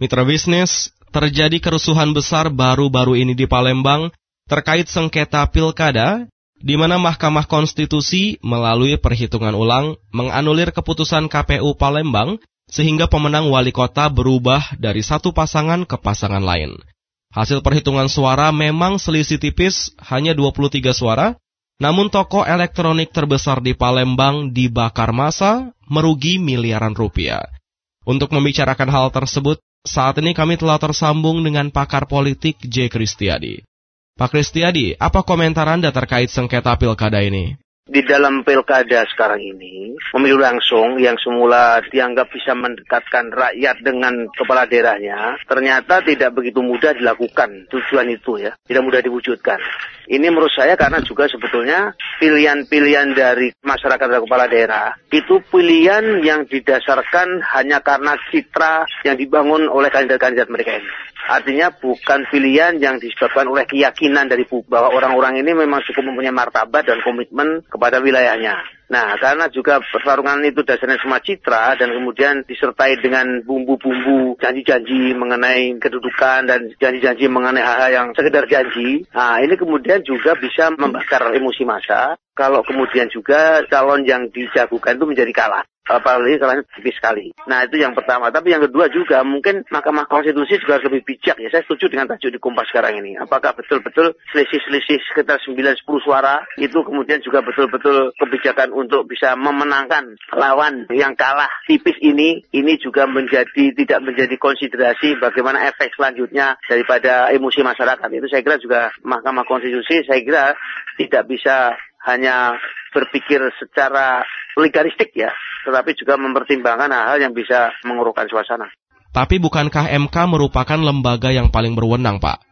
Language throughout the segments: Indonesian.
Mitra bisnis, terjadi kerusuhan besar baru-baru ini di Palembang terkait sengketa pilkada, di mana Mahkamah Konstitusi melalui perhitungan ulang menganulir keputusan KPU Palembang sehingga pemenang wali kota berubah dari satu pasangan ke pasangan lain. Hasil perhitungan suara memang selisih tipis, hanya 23 suara, namun toko elektronik terbesar di Palembang dibakar masa, merugi miliaran rupiah. Untuk membicarakan hal tersebut, saat ini kami telah tersambung dengan pakar politik J. Kristiadi. Pak Kristiadi, apa komentar Anda terkait sengketa pilkada ini? Di dalam pilkada sekarang ini, pemilu langsung yang semula dianggap bisa mendekatkan rakyat dengan kepala daerahnya, ternyata tidak begitu mudah dilakukan tujuan itu ya, tidak mudah diwujudkan. Ini menurut saya karena juga sebetulnya pilihan-pilihan dari masyarakat dan kepala daerah itu pilihan yang didasarkan hanya karena citra yang dibangun oleh kandidat-kandidat mereka ini. Artinya bukan pilihan yang disebabkan oleh keyakinan dari bahwa orang-orang ini memang cukup mempunyai martabat dan komitmen kepada wilayahnya. Nah, karena juga pertarungan itu dasarnya semua citra dan kemudian disertai dengan bumbu-bumbu janji-janji mengenai kedudukan dan janji-janji mengenai hal-hal yang sekedar janji. Nah, ini kemudian juga bisa membakar emosi massa kalau kemudian juga calon yang dijagokan itu menjadi kalah apalagi kalahnya tipis sekali. Nah itu yang pertama. Tapi yang kedua juga mungkin Mahkamah Konstitusi juga harus lebih bijak ya. Saya setuju dengan tajuk di Kompas sekarang ini. Apakah betul-betul selisih-selisih sekitar 9-10 suara itu kemudian juga betul-betul kebijakan untuk bisa memenangkan lawan yang kalah tipis ini. Ini juga menjadi tidak menjadi konsiderasi bagaimana efek selanjutnya daripada emosi masyarakat. Itu saya kira juga Mahkamah Konstitusi saya kira tidak bisa hanya berpikir secara legalistik ya, tetapi juga mempertimbangkan hal-hal yang bisa mengurukan suasana. Tapi bukankah MK merupakan lembaga yang paling berwenang, Pak?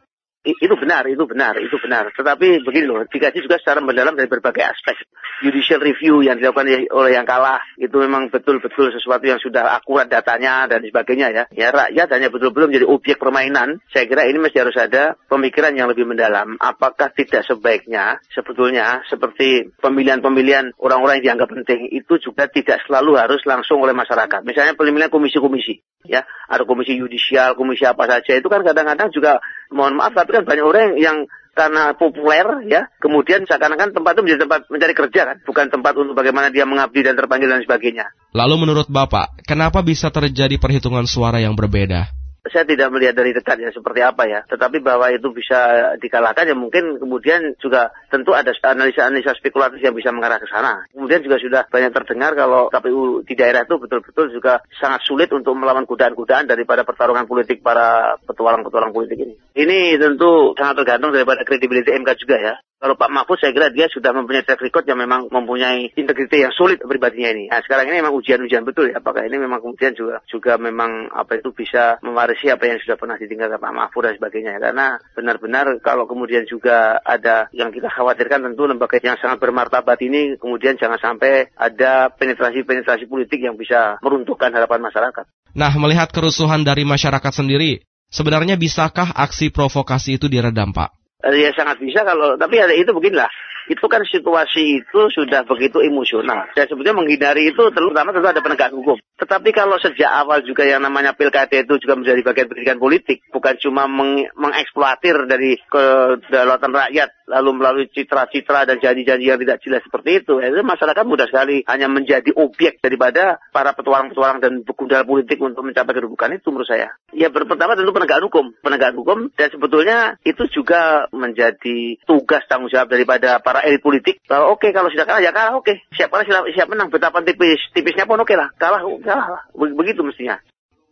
Itu benar, itu benar, itu benar. Tetapi begini loh, dikaji juga secara mendalam dari berbagai aspek. Judicial review yang dilakukan oleh yang kalah itu memang betul-betul sesuatu yang sudah akurat datanya dan sebagainya ya. Ya rakyat hanya betul-betul menjadi objek permainan. Saya kira ini masih harus ada pemikiran yang lebih mendalam. Apakah tidak sebaiknya sebetulnya seperti pemilihan-pemilihan orang-orang yang dianggap penting itu juga tidak selalu harus langsung oleh masyarakat. Misalnya pemilihan komisi-komisi ya, ada komisi yudisial, komisi apa saja itu kan kadang-kadang juga mohon maaf tapi kan banyak orang yang karena populer ya kemudian seakan-akan tempat itu menjadi tempat mencari kerja kan bukan tempat untuk bagaimana dia mengabdi dan terpanggil dan sebagainya. Lalu menurut Bapak, kenapa bisa terjadi perhitungan suara yang berbeda? Saya tidak melihat dari dekat ya seperti apa ya. Tetapi bahwa itu bisa dikalahkan ya mungkin kemudian juga tentu ada analisa-analisa spekulatif yang bisa mengarah ke sana. Kemudian juga sudah banyak terdengar kalau KPU di daerah itu betul-betul juga sangat sulit untuk melawan godaan-godaan daripada pertarungan politik para petualang-petualang politik ini. Ini tentu sangat tergantung daripada kredibilitas MK juga ya. Kalau Pak Mahfud saya kira dia sudah mempunyai track record yang memang mempunyai integritas yang sulit pribadinya ini. Nah sekarang ini memang ujian-ujian betul ya. Apakah ini memang kemudian juga juga memang apa itu bisa mewarisi apa yang sudah pernah ditinggalkan Pak Mahfud dan sebagainya. Ya. Karena benar-benar kalau kemudian juga ada yang kita khawatirkan tentu lembaga yang sangat bermartabat ini kemudian jangan sampai ada penetrasi-penetrasi politik yang bisa meruntuhkan harapan masyarakat. Nah melihat kerusuhan dari masyarakat sendiri, sebenarnya bisakah aksi provokasi itu diredam Pak? Ya sangat bisa kalau, tapi ada itu beginilah itu kan situasi itu sudah begitu emosional. Saya sebetulnya menghindari itu terutama tentu ada penegakan hukum. Tetapi kalau sejak awal juga yang namanya pilkada itu juga menjadi bagian pendidikan politik, bukan cuma meng mengeksploatir dari kedaulatan rakyat lalu melalui citra-citra dan janji-janji yang tidak jelas seperti itu, itu masyarakat mudah sekali hanya menjadi objek daripada para petualang-petualang dan begundal politik untuk mencapai kedudukan itu menurut saya. Ya pertama tentu penegakan hukum, penegakan hukum dan sebetulnya itu juga menjadi tugas tanggung jawab daripada para para elit politik bahwa oke okay, kalau sudah kalah ya kalah oke. Okay. siap kalah siap menang? Betapa tipis tipisnya pun oke okay lah. Kalah kalah lah. Begitu mestinya.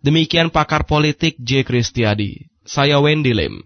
Demikian pakar politik J. Kristiadi. Saya Wendy Lim